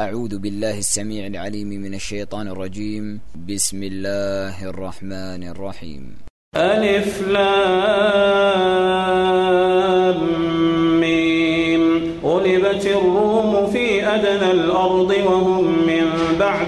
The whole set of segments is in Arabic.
أعوذ بالله السميع العليم من الشيطان الرجيم. بسم الله الرحمن الرحيم. ألف لام ميم. غلبت الروم في أدنى الأرض وهم من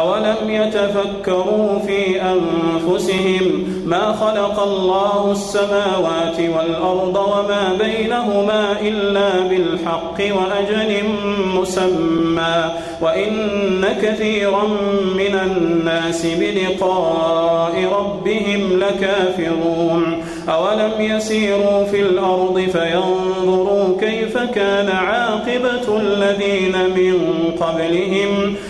أولم يتفكروا في أنفسهم ما خلق الله السماوات والأرض وما بينهما إلا بالحق وأجل مسمى وإن كثيرا من الناس بلقاء ربهم لكافرون أولم يسيروا في الأرض فينظروا كيف كان عاقبة الذين من قبلهم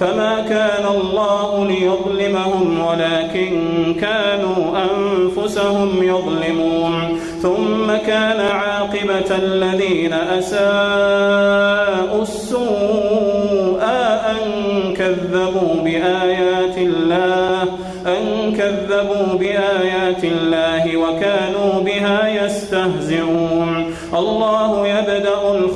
فما كان الله ليظلمهم ولكن كانوا أنفسهم يظلمون. ثم كان عاقبة الذين أساءوا السوء أن كذبوا بآيات الله أن كذبوا بآيات الله وكانوا بها يستهزئون. الله يبدأ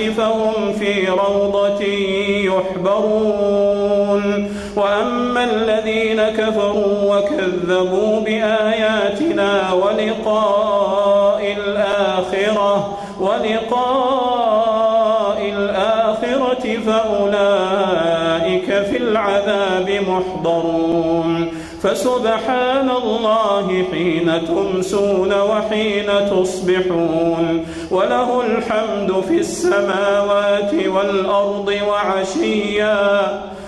فهم في روضة يحبرون. وأما الذين كفروا وكذبوا بآياتنا ولقاء الآخرة ولقاء الآخرة فأولئك العذاب محضرون. فسبحان الله حين تمسون وحين تصبحون. وله الحمد في السماوات والأرض وعشيا.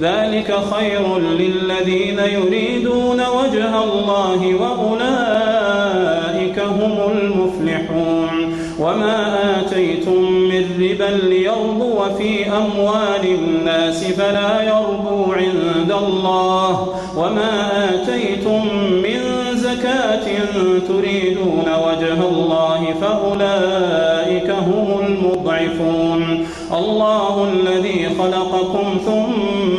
ذلك خير للذين يريدون وجه الله وأولئك هم المفلحون. وما آتيتم من ربا ليربو في أموال الناس فلا يربو عند الله. وما آتيتم من زكاة تريدون وجه الله فأولئك هم المضعفون. الله الذي خلقكم ثم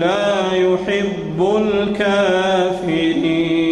لا يحب الكافرين.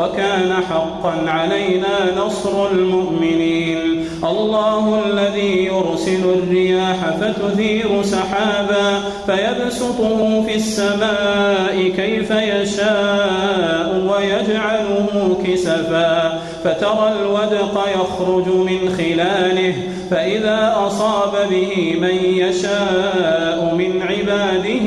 وكان حقا علينا نصر المؤمنين. الله الذي يرسل الرياح فتثير سحابا فيبسطه في السماء كيف يشاء ويجعله كسفا فترى الودق يخرج من خلاله فإذا أصاب به من يشاء من عباده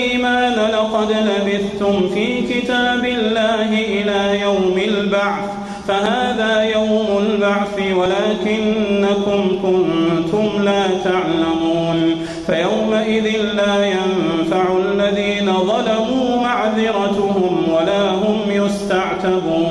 لقد لبثتم في كتاب الله إلى يوم البعث فهذا يوم البعث ولكنكم كنتم لا تعلمون فيومئذ لا ينفع الذين ظلموا معذرتهم ولا هم يستعتبون.